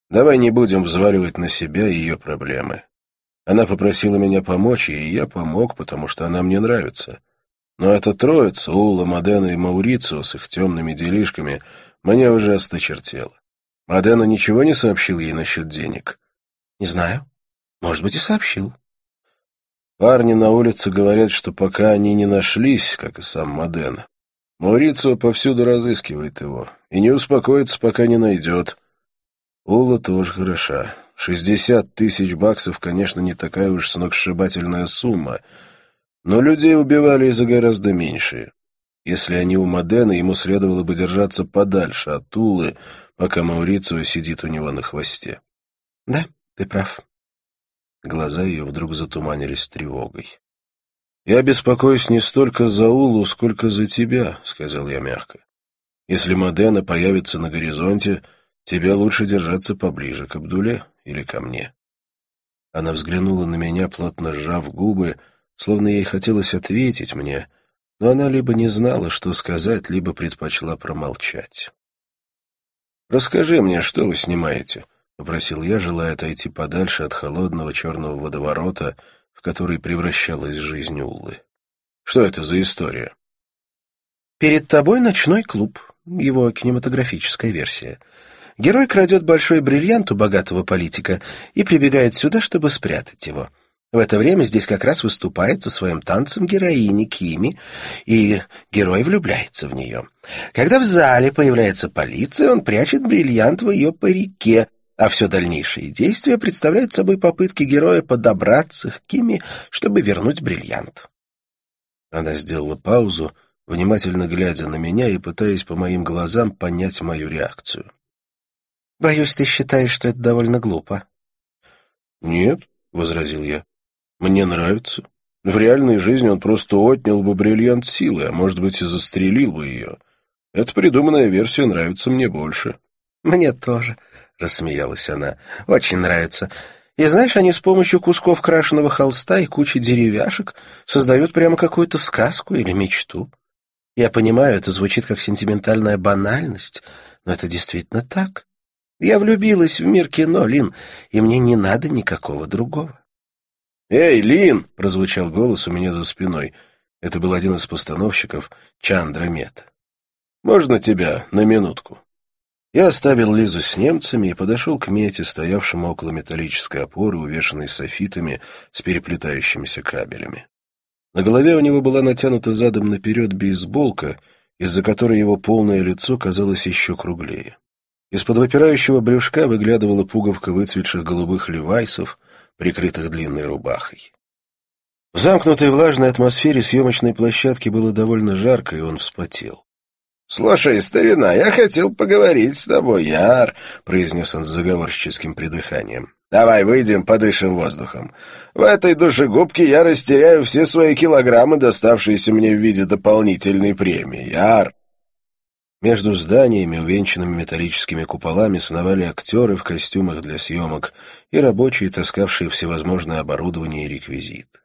«Давай не будем взваливать на себя ее проблемы. Она попросила меня помочь и я помог, потому что она мне нравится. Но эта троица, Ула, Модена и Маурицио с их темными делишками, мне уже осточертела. Модена ничего не сообщил ей насчет денег?» «Не знаю. Может быть, и сообщил». Парни на улице говорят, что пока они не нашлись, как и сам Модена, Маурицио повсюду разыскивает его и не успокоится, пока не найдет. Ула тоже хороша. Шестьдесят тысяч баксов, конечно, не такая уж сногсшибательная сумма, но людей убивали и за гораздо меньшие. Если они у Модена, ему следовало бы держаться подальше от Улы, пока Маурицио сидит у него на хвосте. — Да, ты прав. Глаза ее вдруг затуманились тревогой. «Я беспокоюсь не столько за Улу, сколько за тебя», — сказал я мягко. «Если Модена появится на горизонте, тебе лучше держаться поближе к Абдуле или ко мне». Она взглянула на меня, плотно сжав губы, словно ей хотелось ответить мне, но она либо не знала, что сказать, либо предпочла промолчать. «Расскажи мне, что вы снимаете?» — попросил я, желая отойти подальше от холодного черного водоворота, в который превращалась жизнь Уллы. «Что это за история?» «Перед тобой ночной клуб, его кинематографическая версия. Герой крадет большой бриллиант у богатого политика и прибегает сюда, чтобы спрятать его». В это время здесь как раз выступает со своим танцем героини Кими, и герой влюбляется в нее. Когда в зале появляется полиция, он прячет бриллиант в ее парике, а все дальнейшие действия представляют собой попытки героя подобраться к Киме, чтобы вернуть бриллиант. Она сделала паузу, внимательно глядя на меня и пытаясь по моим глазам понять мою реакцию. «Боюсь, ты считаешь, что это довольно глупо». «Нет», — возразил я, — «мне нравится. В реальной жизни он просто отнял бы бриллиант силы, а может быть и застрелил бы ее. Эта придуманная версия нравится мне больше». «Мне тоже», — рассмеялась она. «Очень нравится. И знаешь, они с помощью кусков крашеного холста и кучи деревяшек создают прямо какую-то сказку или мечту. Я понимаю, это звучит как сентиментальная банальность, но это действительно так. Я влюбилась в мир кино, Лин, и мне не надо никакого другого». «Эй, Лин!» — прозвучал голос у меня за спиной. Это был один из постановщиков, Чандра Мета. «Можно тебя на минутку?» Я оставил Лизу с немцами и подошел к Мете, стоявшему около металлической опоры, увешанной софитами с переплетающимися кабелями. На голове у него была натянута задом наперед бейсболка, из-за которой его полное лицо казалось еще круглее. Из-под выпирающего брюшка выглядывала пуговка выцветших голубых левайсов, прикрытых длинной рубахой. В замкнутой влажной атмосфере съемочной площадки было довольно жарко, и он вспотел. «Слушай, старина, я хотел поговорить с тобой, Яр», — произнес он с заговорщическим придыханием. «Давай выйдем, подышим воздухом. В этой душегубке я растеряю все свои килограммы, доставшиеся мне в виде дополнительной премии. Яр!» Между зданиями, увенчанными металлическими куполами, сновали актеры в костюмах для съемок и рабочие, таскавшие всевозможное оборудование и реквизит.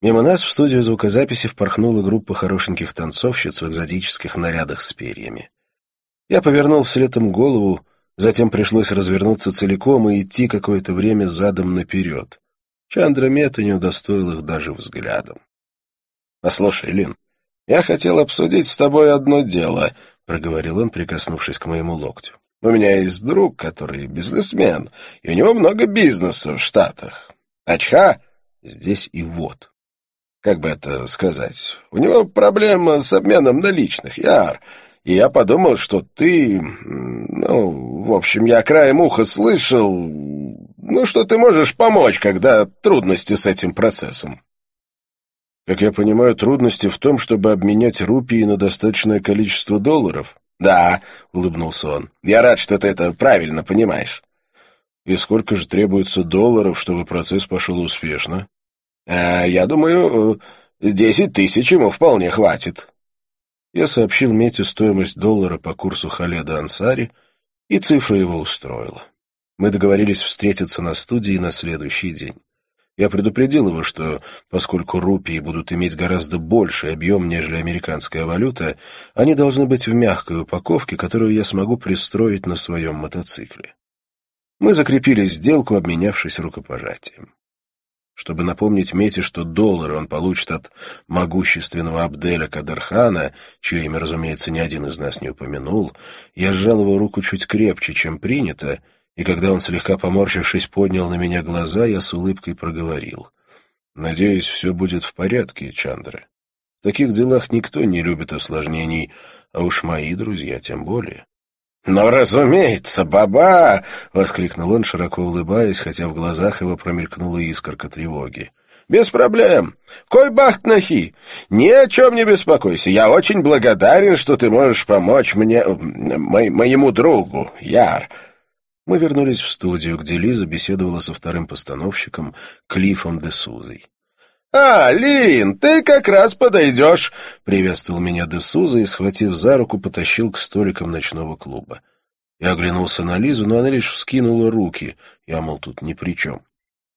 Мимо нас в студию звукозаписи впорхнула группа хорошеньких танцовщиц в экзотических нарядах с перьями. Я повернул вслед им голову, затем пришлось развернуться целиком и идти какое-то время задом наперед. Чандра Мета не удостоил их даже взглядом. «Послушай, Лин, я хотел обсудить с тобой одно дело», — проговорил он, прикоснувшись к моему локтю. «У меня есть друг, который бизнесмен, и у него много бизнеса в Штатах. Ачха здесь и вот как бы это сказать, у него проблема с обменом наличных, Яр. И я подумал, что ты... Ну, в общем, я краем уха слышал... Ну, что ты можешь помочь, когда трудности с этим процессом. Как я понимаю, трудности в том, чтобы обменять рупии на достаточное количество долларов? Да, улыбнулся он. Я рад, что ты это правильно понимаешь. И сколько же требуется долларов, чтобы процесс пошел успешно? А, я думаю, десять тысяч ему вполне хватит. Я сообщил Мете стоимость доллара по курсу Халеда Ансари, и цифра его устроила. Мы договорились встретиться на студии на следующий день. Я предупредил его, что поскольку рупии будут иметь гораздо больший объем, нежели американская валюта, они должны быть в мягкой упаковке, которую я смогу пристроить на своем мотоцикле. Мы закрепили сделку, обменявшись рукопожатием. Чтобы напомнить Мете, что доллары он получит от могущественного Абделя Кадархана, чье имя, разумеется, ни один из нас не упомянул, я сжал его руку чуть крепче, чем принято, и когда он, слегка поморщившись, поднял на меня глаза, я с улыбкой проговорил. «Надеюсь, все будет в порядке, Чандра. В таких делах никто не любит осложнений, а уж мои друзья тем более». «Ну, разумеется, баба!» — воскликнул он, широко улыбаясь, хотя в глазах его промелькнула искорка тревоги. «Без проблем. Кой бахт нахи. Ни о чем не беспокойся. Я очень благодарен, что ты можешь помочь мне... Мо моему другу, Яр». Мы вернулись в студию, где Лиза беседовала со вторым постановщиком Клиффом де Сузой. «А, Лин, ты как раз подойдешь!» — приветствовал меня Десуза и, схватив за руку, потащил к столикам ночного клуба. Я оглянулся на Лизу, но она лишь вскинула руки. Я, мол, тут ни при чем.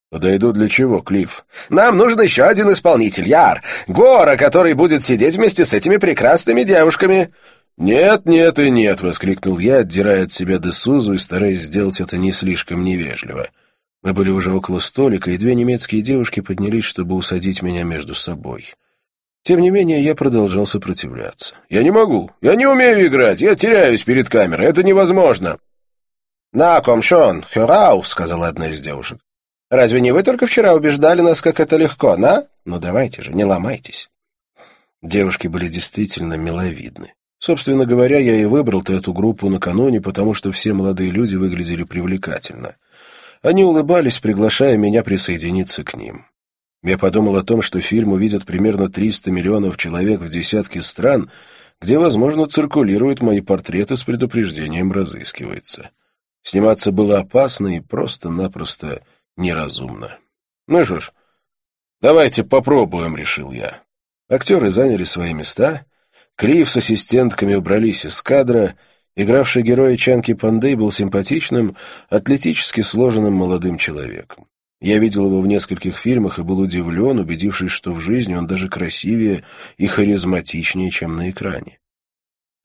«Подойду для чего, Клифф?» «Нам нужен еще один исполнитель, Яр. Гора, который будет сидеть вместе с этими прекрасными девушками». «Нет, нет и нет!» — воскликнул я, отдирая от себя Десузу и стараясь сделать это не слишком невежливо. Мы были уже около столика, и две немецкие девушки поднялись, чтобы усадить меня между собой. Тем не менее, я продолжал сопротивляться. «Я не могу! Я не умею играть! Я теряюсь перед камерой! Это невозможно!» «На, комшон, хюрау!» — сказала одна из девушек. «Разве не вы только вчера убеждали нас, как это легко, на? Ну давайте же, не ломайтесь!» Девушки были действительно миловидны. Собственно говоря, я и выбрал-то эту группу накануне, потому что все молодые люди выглядели привлекательно — они улыбались, приглашая меня присоединиться к ним. Я подумал о том, что фильм увидят примерно 300 миллионов человек в десятке стран, где, возможно, циркулируют мои портреты с предупреждением «разыскивается». Сниматься было опасно и просто-напросто неразумно. Ну что ж, давайте попробуем, решил я. Актеры заняли свои места, Клифф с ассистентками убрались из кадра — Игравший героя Чанки Пандей был симпатичным, атлетически сложенным молодым человеком. Я видел его в нескольких фильмах и был удивлен, убедившись, что в жизни он даже красивее и харизматичнее, чем на экране.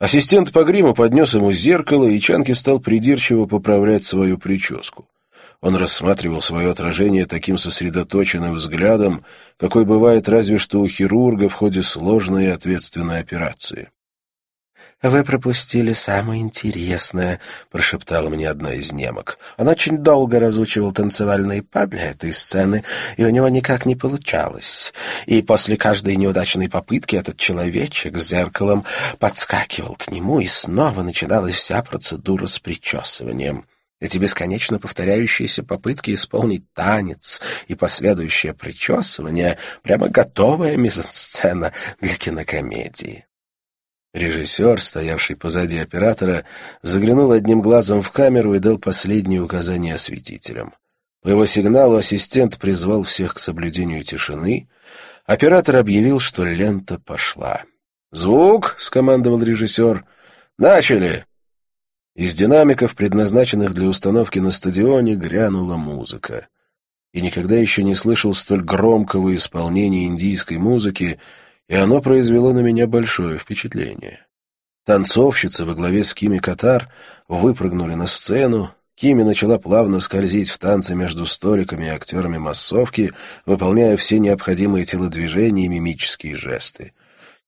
Ассистент по гриму поднес ему зеркало, и Чанки стал придирчиво поправлять свою прическу. Он рассматривал свое отражение таким сосредоточенным взглядом, какой бывает разве что у хирурга в ходе сложной и ответственной операции. «Вы пропустили самое интересное», — прошептала мне одна из немок. «Он очень долго разучивал танцевальные па для этой сцены, и у него никак не получалось. И после каждой неудачной попытки этот человечек с зеркалом подскакивал к нему, и снова начиналась вся процедура с причесыванием». Эти бесконечно повторяющиеся попытки исполнить танец и последующее причесывание — прямо готовая мизансцена для кинокомедии. Режиссер, стоявший позади оператора, заглянул одним глазом в камеру и дал последние указания осветителям. По его сигналу ассистент призвал всех к соблюдению тишины. Оператор объявил, что лента пошла. «Звук!» — скомандовал режиссер. «Начали!» Из динамиков, предназначенных для установки на стадионе, грянула музыка. И никогда еще не слышал столь громкого исполнения индийской музыки, и оно произвело на меня большое впечатление. Танцовщицы во главе с Кими Катар выпрыгнули на сцену, Кими начала плавно скользить в танце между столиками и актерами массовки, выполняя все необходимые телодвижения и мимические жесты.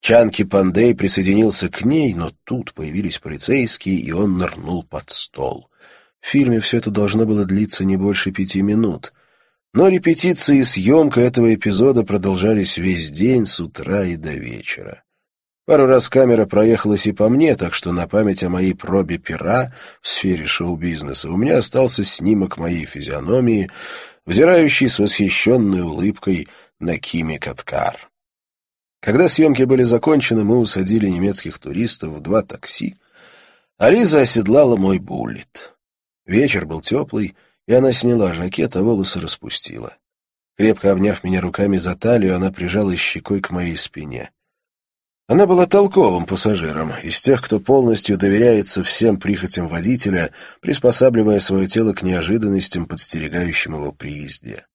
Чанки Пандей присоединился к ней, но тут появились полицейские, и он нырнул под стол. В фильме все это должно было длиться не больше пяти минут. Но репетиции и съемка этого эпизода продолжались весь день, с утра и до вечера. Пару раз камера проехалась и по мне, так что на память о моей пробе пера в сфере шоу-бизнеса у меня остался снимок моей физиономии, взирающий с восхищенной улыбкой на Кими Каткар. Когда съемки были закончены, мы усадили немецких туристов в два такси, а Лиза оседлала мой буллет. Вечер был теплый, и она сняла жакет, а волосы распустила. Крепко обняв меня руками за талию, она прижалась щекой к моей спине. Она была толковым пассажиром, из тех, кто полностью доверяется всем прихотям водителя, приспосабливая свое тело к неожиданностям, подстерегающим его при езде.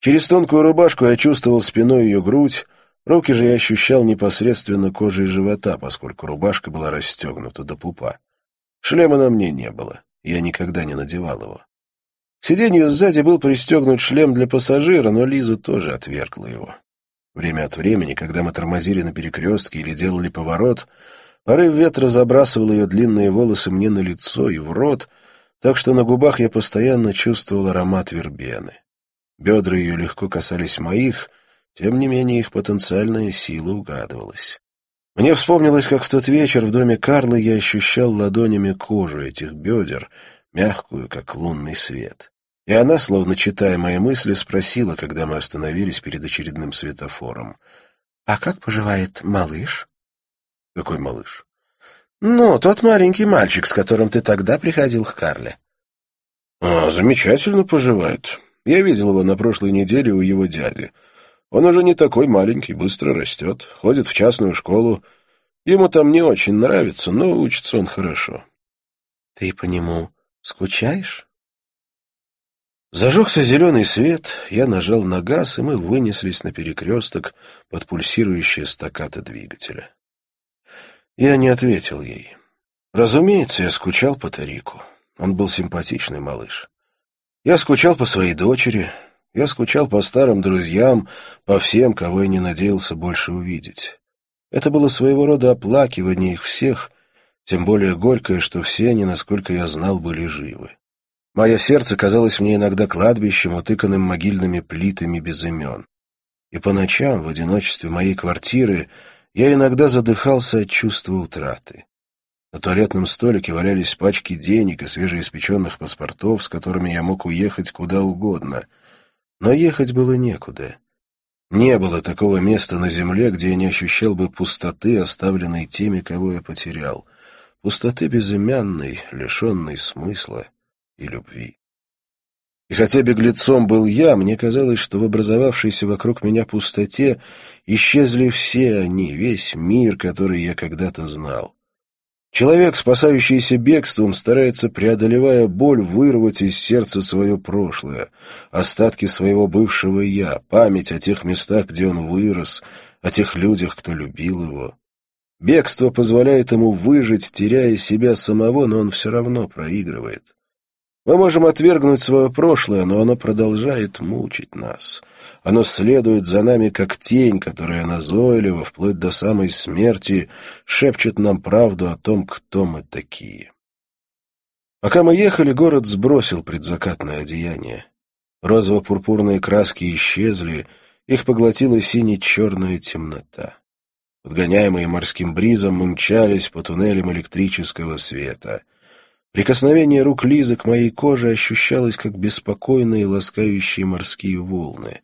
Через тонкую рубашку я чувствовал спиной ее грудь, руки же я ощущал непосредственно кожей живота, поскольку рубашка была расстегнута до пупа. Шлема на мне не было, я никогда не надевал его. К сиденью сзади был пристегнут шлем для пассажира, но Лиза тоже отвергла его. Время от времени, когда мы тормозили на перекрестке или делали поворот, порыв ветра забрасывал ее длинные волосы мне на лицо и в рот, так что на губах я постоянно чувствовал аромат вербены. Бедра ее легко касались моих, тем не менее их потенциальная сила угадывалась. Мне вспомнилось, как в тот вечер в доме Карлы я ощущал ладонями кожу этих бедер, мягкую, как лунный свет. И она, словно читая мои мысли, спросила, когда мы остановились перед очередным светофором. «А как поживает малыш?» «Какой малыш?» «Ну, тот маленький мальчик, с которым ты тогда приходил к Карле». «А, замечательно поживает. Я видел его на прошлой неделе у его дяди. Он уже не такой маленький, быстро растет, ходит в частную школу. Ему там не очень нравится, но учится он хорошо. — Ты по нему скучаешь? Зажегся зеленый свет, я нажал на газ, и мы вынеслись на перекресток под пульсирующие стакаты двигателя. Я не ответил ей. Разумеется, я скучал по Тарику. Он был симпатичный малыш. Я скучал по своей дочери, я скучал по старым друзьям, по всем, кого я не надеялся больше увидеть. Это было своего рода оплакивание их всех, тем более горькое, что все они, насколько я знал, были живы. Мое сердце казалось мне иногда кладбищем, утыканным могильными плитами без имен. И по ночам, в одиночестве моей квартиры, я иногда задыхался от чувства утраты. На туалетном столике валялись пачки денег и свежеиспеченных паспортов, с которыми я мог уехать куда угодно. Но ехать было некуда. Не было такого места на земле, где я не ощущал бы пустоты, оставленной теми, кого я потерял. Пустоты безымянной, лишенной смысла и любви. И хотя беглецом был я, мне казалось, что в образовавшейся вокруг меня пустоте исчезли все они, весь мир, который я когда-то знал. Человек, спасающийся бегством, старается, преодолевая боль, вырвать из сердца свое прошлое, остатки своего бывшего «я», память о тех местах, где он вырос, о тех людях, кто любил его. Бегство позволяет ему выжить, теряя себя самого, но он все равно проигрывает. Мы можем отвергнуть свое прошлое, но оно продолжает мучить нас. Оно следует за нами, как тень, которая назойливо, вплоть до самой смерти, шепчет нам правду о том, кто мы такие. Пока мы ехали, город сбросил предзакатное одеяние. Розово-пурпурные краски исчезли, их поглотила сине-черная темнота. Подгоняемые морским бризом мы мчались по туннелям электрического света — Прикосновение рук Лизы к моей коже ощущалось, как беспокойные ласкающие морские волны.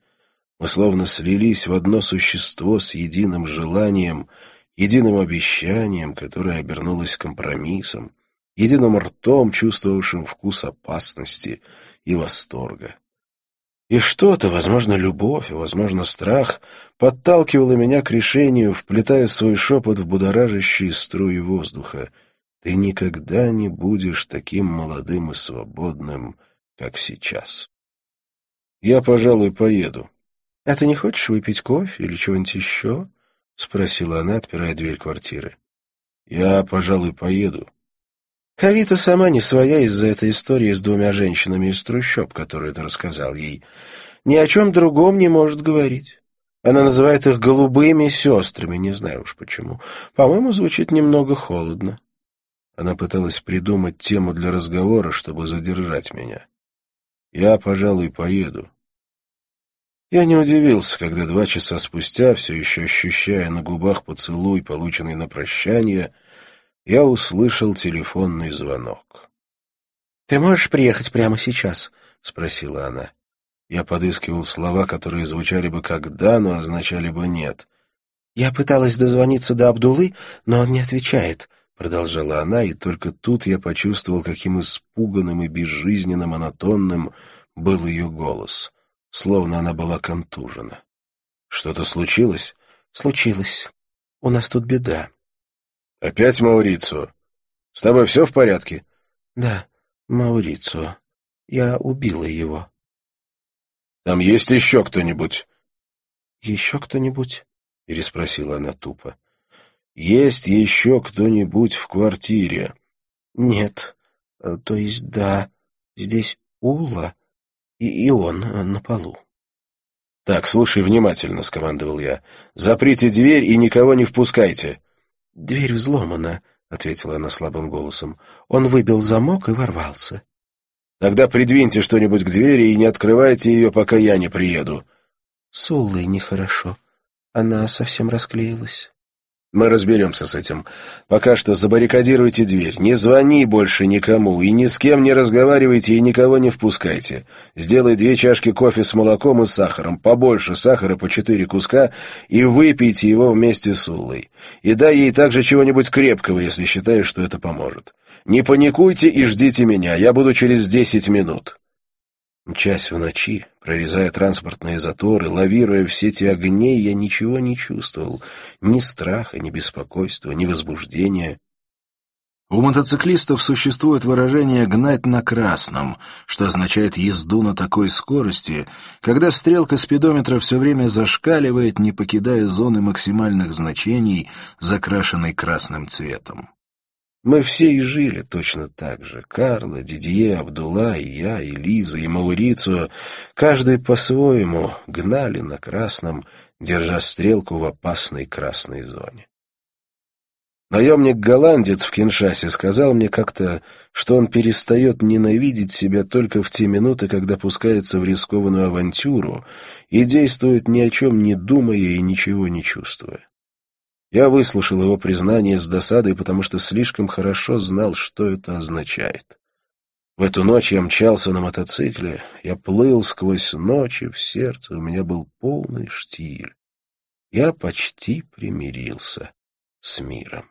Мы словно слились в одно существо с единым желанием, единым обещанием, которое обернулось компромиссом, единым ртом, чувствовавшим вкус опасности и восторга. И что-то, возможно, любовь, возможно, страх, подталкивало меня к решению, вплетая свой шепот в будоражащие струи воздуха — ты никогда не будешь таким молодым и свободным, как сейчас. Я, пожалуй, поеду. — А ты не хочешь выпить кофе или чего-нибудь еще? — спросила она, отпирая дверь квартиры. — Я, пожалуй, поеду. Кавита сама не своя из-за этой истории с двумя женщинами из трущоб, которую ты рассказал ей. Ни о чем другом не может говорить. Она называет их голубыми сестрами, не знаю уж почему. По-моему, звучит немного холодно. Она пыталась придумать тему для разговора, чтобы задержать меня. Я, пожалуй, поеду. Я не удивился, когда два часа спустя, все еще ощущая на губах поцелуй, полученный на прощание, я услышал телефонный звонок. — Ты можешь приехать прямо сейчас? — спросила она. Я подыскивал слова, которые звучали бы как «да», но означали бы «нет». Я пыталась дозвониться до Абдулы, но он не отвечает. — продолжала она, и только тут я почувствовал, каким испуганным и безжизненным монотонным был ее голос, словно она была контужена. «Что-то случилось?» «Случилось. У нас тут беда». «Опять Маурицу? С тобой все в порядке?» «Да, Маурицу. Я убила его». Там есть еще кто-нибудь?» «Еще кто-нибудь?» — переспросила она тупо. «Есть еще кто-нибудь в квартире?» «Нет. Э, то есть да. Здесь Ула и, и он э, на полу». «Так, слушай внимательно», — скомандовал я. «Заприте дверь и никого не впускайте». «Дверь взломана», — ответила она слабым голосом. «Он выбил замок и ворвался». «Тогда придвиньте что-нибудь к двери и не открывайте ее, пока я не приеду». «С Уллой нехорошо. Она совсем расклеилась». Мы разберемся с этим. Пока что забаррикадируйте дверь. Не звони больше никому и ни с кем не разговаривайте и никого не впускайте. Сделай две чашки кофе с молоком и сахаром, побольше сахара по четыре куска и выпейте его вместе с Уллой. И дай ей также чего-нибудь крепкого, если считаешь, что это поможет. Не паникуйте и ждите меня. Я буду через десять минут. Мчась в ночи, прорезая транспортные заторы, лавируя в сети огней, я ничего не чувствовал. Ни страха, ни беспокойства, ни возбуждения. У мотоциклистов существует выражение «гнать на красном», что означает езду на такой скорости, когда стрелка спидометра все время зашкаливает, не покидая зоны максимальных значений, закрашенной красным цветом. Мы все и жили точно так же. Карла, Дидье, Абдулла, и я, и Лиза, и Маурицио. Каждый по-своему гнали на красном, держа стрелку в опасной красной зоне. Наемник-голландец в Киншасе сказал мне как-то, что он перестает ненавидеть себя только в те минуты, когда пускается в рискованную авантюру и действует ни о чем не думая и ничего не чувствуя. Я выслушал его признание с досадой, потому что слишком хорошо знал, что это означает. В эту ночь я мчался на мотоцикле, я плыл сквозь ночи, в сердце у меня был полный штиль. Я почти примирился с миром.